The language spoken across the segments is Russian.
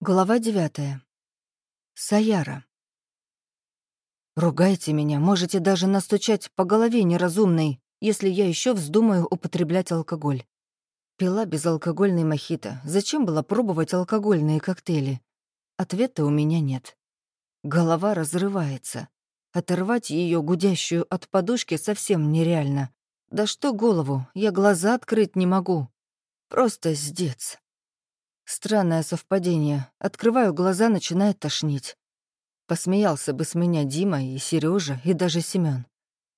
Глава девятая. Саяра. Ругайте меня, можете даже настучать по голове неразумной, если я еще вздумаю употреблять алкоголь. Пила безалкогольный мохито. Зачем было пробовать алкогольные коктейли? Ответа у меня нет. Голова разрывается. Оторвать ее гудящую от подушки совсем нереально. Да что голову, я глаза открыть не могу. Просто сдец. Странное совпадение. Открываю глаза, начинает тошнить. Посмеялся бы с меня Дима и Сережа и даже Семён.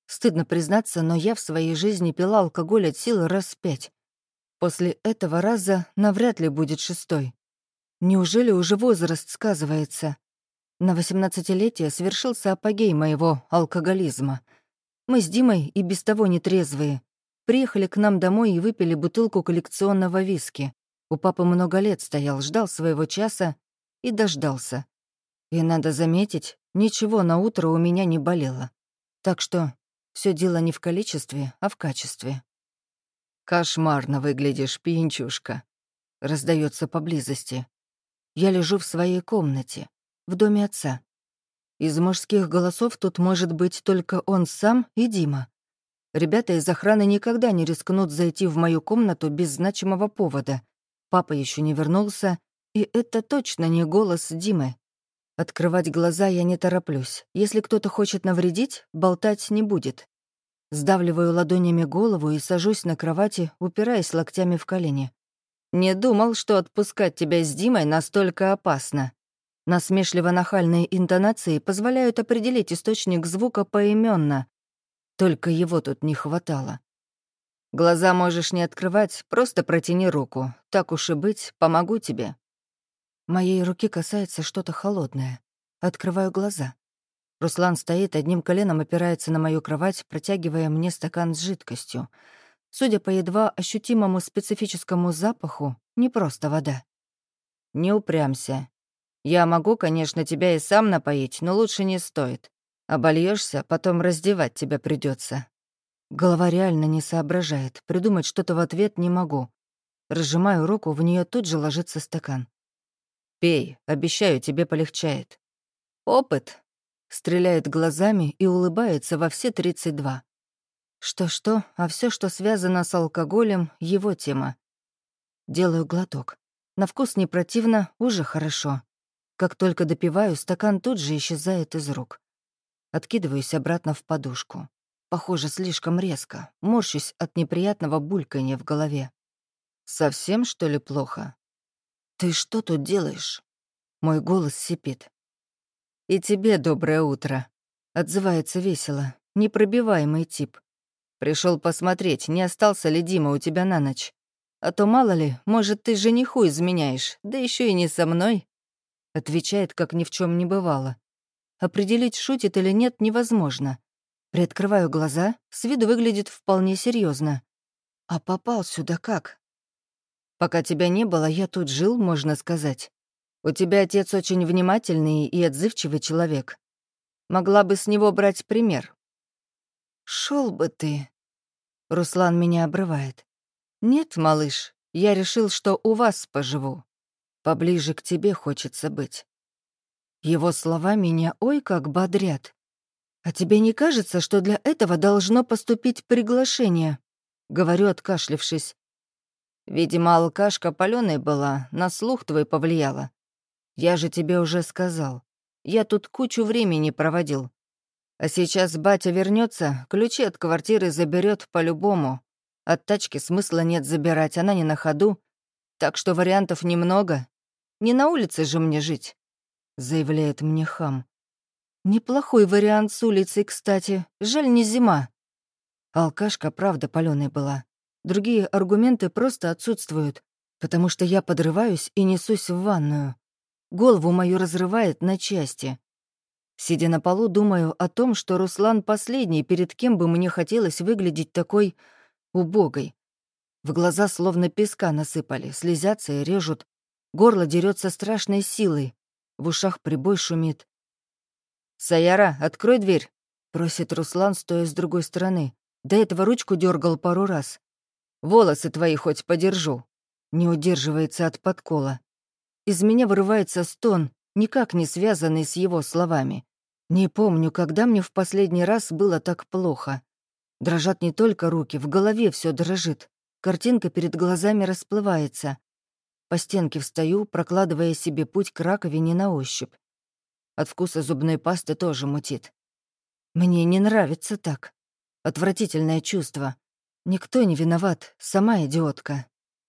Стыдно признаться, но я в своей жизни пила алкоголь от силы раз пять. После этого раза навряд ли будет шестой. Неужели уже возраст сказывается? На восемнадцатилетие свершился апогей моего алкоголизма. Мы с Димой и без того нетрезвые. Приехали к нам домой и выпили бутылку коллекционного виски. У папы много лет стоял, ждал своего часа и дождался. И, надо заметить, ничего на утро у меня не болело. Так что все дело не в количестве, а в качестве. «Кошмарно выглядишь, пьянчушка», — раздается поблизости. Я лежу в своей комнате, в доме отца. Из мужских голосов тут может быть только он сам и Дима. Ребята из охраны никогда не рискнут зайти в мою комнату без значимого повода, Папа еще не вернулся, и это точно не голос Димы. Открывать глаза я не тороплюсь. Если кто-то хочет навредить, болтать не будет. Сдавливаю ладонями голову и сажусь на кровати, упираясь локтями в колени. «Не думал, что отпускать тебя с Димой настолько опасно». Насмешливо-нахальные интонации позволяют определить источник звука поименно. Только его тут не хватало. Глаза можешь не открывать, просто протяни руку. Так уж и быть, помогу тебе». Моей руки касается что-то холодное. Открываю глаза. Руслан стоит, одним коленом опирается на мою кровать, протягивая мне стакан с жидкостью. Судя по едва ощутимому специфическому запаху, не просто вода. «Не упрямся. Я могу, конечно, тебя и сам напоить, но лучше не стоит. Обольешься, потом раздевать тебя придется. Голова реально не соображает. Придумать что-то в ответ не могу. Разжимаю руку, в нее тут же ложится стакан. «Пей, обещаю, тебе полегчает». «Опыт», — стреляет глазами и улыбается во все 32. Что-что, а все, что связано с алкоголем, его тема. Делаю глоток. На вкус не противно, уже хорошо. Как только допиваю, стакан тут же исчезает из рук. Откидываюсь обратно в подушку. Похоже, слишком резко. Морщусь от неприятного бульканья в голове. «Совсем, что ли, плохо?» «Ты что тут делаешь?» Мой голос сипит. «И тебе доброе утро», — отзывается весело. Непробиваемый тип. Пришел посмотреть, не остался ли Дима у тебя на ночь. А то, мало ли, может, ты жениху изменяешь, да еще и не со мной. Отвечает, как ни в чем не бывало. Определить, шутит или нет, невозможно. Приоткрываю глаза, с виду выглядит вполне серьезно. А попал сюда как? Пока тебя не было, я тут жил, можно сказать. У тебя отец очень внимательный и отзывчивый человек. Могла бы с него брать пример. Шел бы ты. Руслан меня обрывает. Нет, малыш, я решил, что у вас поживу. Поближе к тебе хочется быть. Его слова меня ой как бодрят. «А тебе не кажется, что для этого должно поступить приглашение?» — говорю, откашлившись. «Видимо, алкашка палёной была, на слух твой повлияла. Я же тебе уже сказал. Я тут кучу времени проводил. А сейчас батя вернется, ключи от квартиры заберет по-любому. От тачки смысла нет забирать, она не на ходу. Так что вариантов немного. Не на улице же мне жить», — заявляет мне хам. Неплохой вариант с улицей, кстати. Жаль, не зима. Алкашка правда палёной была. Другие аргументы просто отсутствуют, потому что я подрываюсь и несусь в ванную. Голову мою разрывает на части. Сидя на полу, думаю о том, что Руслан последний, перед кем бы мне хотелось выглядеть такой убогой. В глаза словно песка насыпали, слезятся и режут. Горло дерется страшной силой. В ушах прибой шумит. «Саяра, открой дверь», — просит Руслан, стоя с другой стороны. До этого ручку дергал пару раз. «Волосы твои хоть подержу». Не удерживается от подкола. Из меня вырывается стон, никак не связанный с его словами. Не помню, когда мне в последний раз было так плохо. Дрожат не только руки, в голове все дрожит. Картинка перед глазами расплывается. По стенке встаю, прокладывая себе путь к раковине на ощупь. От вкуса зубной пасты тоже мутит. Мне не нравится так. Отвратительное чувство. Никто не виноват, сама идиотка.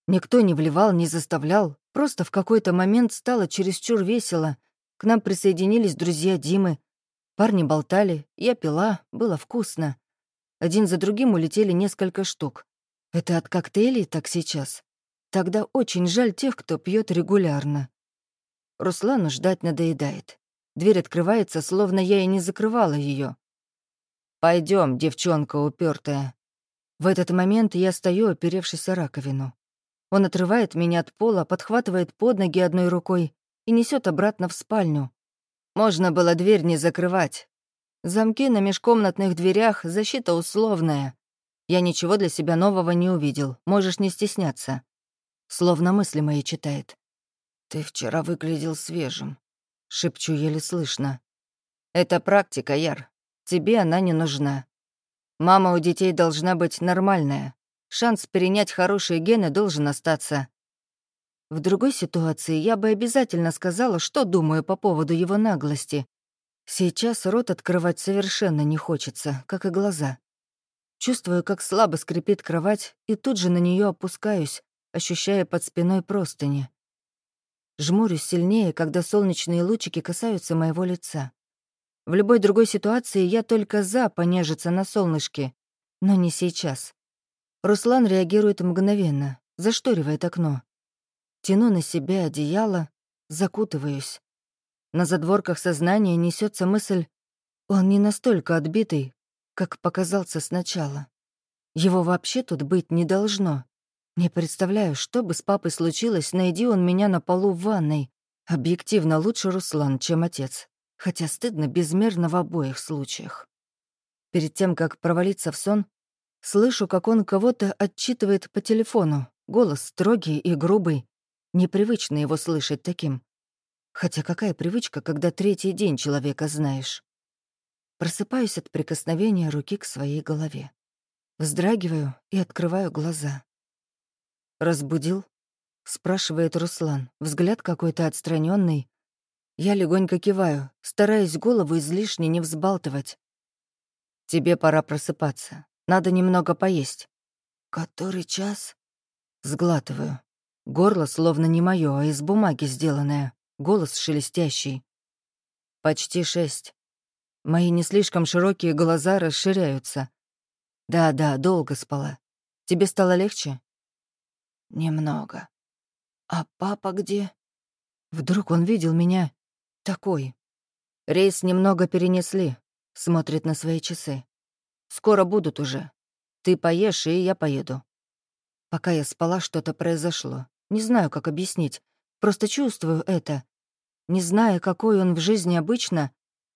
Никто не вливал, не заставлял. Просто в какой-то момент стало чересчур весело. К нам присоединились друзья Димы. Парни болтали, я пила, было вкусно. Один за другим улетели несколько штук. Это от коктейлей так сейчас? Тогда очень жаль тех, кто пьет регулярно. Руслану ждать надоедает. Дверь открывается, словно я и не закрывала ее. Пойдем, девчонка упертая. В этот момент я стою, оперевшись о раковину. Он отрывает меня от пола, подхватывает под ноги одной рукой и несет обратно в спальню. Можно было дверь не закрывать, Замки на межкомнатных дверях — защита условная. Я ничего для себя нового не увидел, можешь не стесняться. Словно мысли мои читает. «Ты вчера выглядел свежим», — шепчу еле слышно. «Это практика, Яр. Тебе она не нужна. Мама у детей должна быть нормальная. Шанс перенять хорошие гены должен остаться. В другой ситуации я бы обязательно сказала, что думаю по поводу его наглости, Сейчас рот открывать совершенно не хочется, как и глаза. Чувствую, как слабо скрипит кровать, и тут же на нее опускаюсь, ощущая под спиной простыни. Жмурюсь сильнее, когда солнечные лучики касаются моего лица. В любой другой ситуации я только за понежиться на солнышке, но не сейчас. Руслан реагирует мгновенно, зашторивает окно. Тяну на себя одеяло, закутываюсь. На задворках сознания несется мысль, он не настолько отбитый, как показался сначала. Его вообще тут быть не должно. Не представляю, что бы с папой случилось, найди он меня на полу в ванной. Объективно лучше Руслан, чем отец. Хотя стыдно безмерно в обоих случаях. Перед тем, как провалиться в сон, слышу, как он кого-то отчитывает по телефону. Голос строгий и грубый. Непривычно его слышать таким. Хотя какая привычка, когда третий день человека знаешь? Просыпаюсь от прикосновения руки к своей голове. Вздрагиваю и открываю глаза. «Разбудил?» — спрашивает Руслан. Взгляд какой-то отстраненный. Я легонько киваю, стараясь голову излишне не взбалтывать. «Тебе пора просыпаться. Надо немного поесть». «Который час?» Сглатываю. Горло словно не мое, а из бумаги сделанное голос шелестящий. «Почти шесть. Мои не слишком широкие глаза расширяются. Да-да, долго спала. Тебе стало легче?» «Немного. А папа где?» Вдруг он видел меня такой. Рейс немного перенесли, смотрит на свои часы. Скоро будут уже. Ты поешь, и я поеду. Пока я спала, что-то произошло. Не знаю, как объяснить. Просто чувствую это. Не зная, какой он в жизни обычно,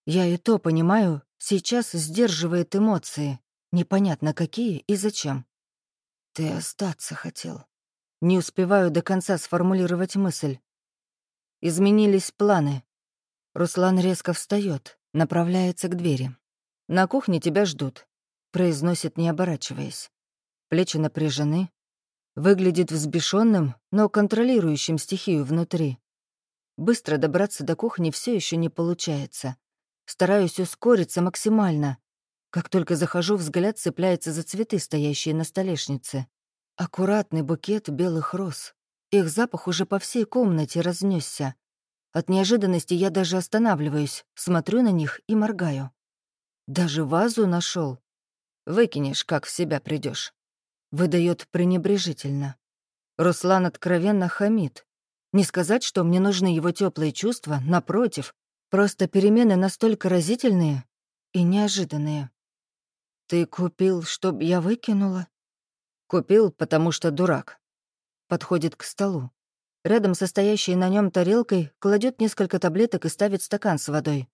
я и то понимаю, сейчас сдерживает эмоции. Непонятно какие и зачем. «Ты остаться хотел». Не успеваю до конца сформулировать мысль. Изменились планы. Руслан резко встает, направляется к двери. «На кухне тебя ждут», — произносит, не оборачиваясь. Плечи напряжены. Выглядит взбешенным, но контролирующим стихию внутри. Быстро добраться до кухни все еще не получается. Стараюсь ускориться максимально. Как только захожу, взгляд цепляется за цветы, стоящие на столешнице. Аккуратный букет белых роз. Их запах уже по всей комнате разнесся. От неожиданности я даже останавливаюсь, смотрю на них и моргаю. Даже вазу нашел. Выкинешь, как в себя придешь. Выдает пренебрежительно. Руслан откровенно хамит. Не сказать, что мне нужны его теплые чувства, напротив. Просто перемены настолько разительные и неожиданные. «Ты купил, чтоб я выкинула?» «Купил, потому что дурак». Подходит к столу. Рядом со на нем тарелкой кладет несколько таблеток и ставит стакан с водой.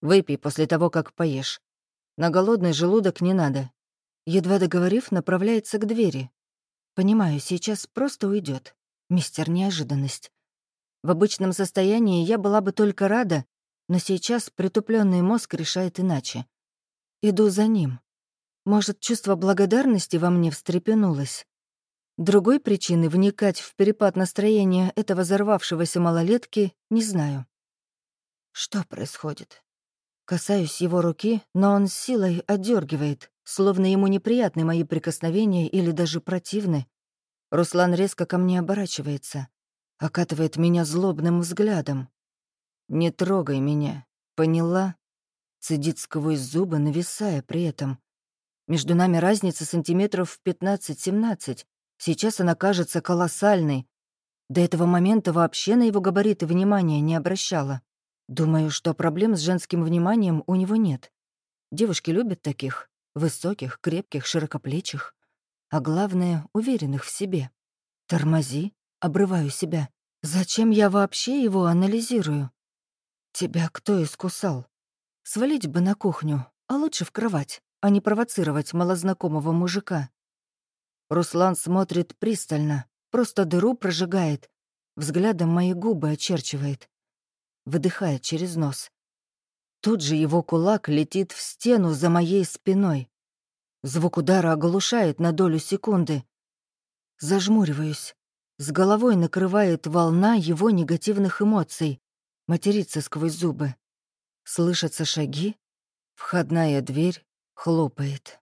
«Выпей после того, как поешь. На голодный желудок не надо». Едва договорив, направляется к двери. Понимаю, сейчас просто уйдет. Мистер Неожиданность. В обычном состоянии я была бы только рада, но сейчас притупленный мозг решает иначе. Иду за ним. Может, чувство благодарности во мне встрепенулось? Другой причины вникать в перепад настроения этого взорвавшегося малолетки не знаю. Что происходит? Касаюсь его руки, но он силой отдергивает, словно ему неприятны мои прикосновения или даже противны. Руслан резко ко мне оборачивается, окатывает меня злобным взглядом. «Не трогай меня, поняла?» Цедит сквозь зубы, нависая при этом. Между нами разница сантиметров в 15-17. Сейчас она кажется колоссальной. До этого момента вообще на его габариты внимания не обращала. Думаю, что проблем с женским вниманием у него нет. Девушки любят таких. Высоких, крепких, широкоплечих. А главное, уверенных в себе. Тормози, обрываю себя. Зачем я вообще его анализирую? Тебя кто искусал? Свалить бы на кухню, а лучше в кровать а не провоцировать малознакомого мужика. Руслан смотрит пристально, просто дыру прожигает, взглядом мои губы очерчивает. Выдыхает через нос. Тут же его кулак летит в стену за моей спиной. Звук удара оглушает на долю секунды. Зажмуриваюсь. С головой накрывает волна его негативных эмоций. Матерится сквозь зубы. Слышатся шаги. Входная дверь хлопает.